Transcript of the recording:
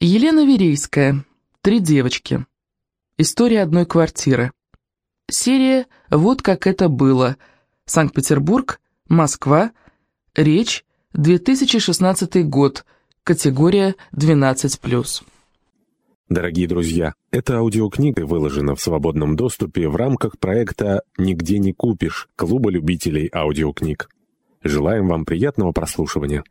Елена Верейская. Три девочки. История одной квартиры. Серия «Вот как это было». Санкт-Петербург, Москва. Речь. 2016 год. Категория 12+. Дорогие друзья, эта аудиокнига выложена в свободном доступе в рамках проекта «Нигде не купишь» Клуба любителей аудиокниг. Желаем вам приятного прослушивания.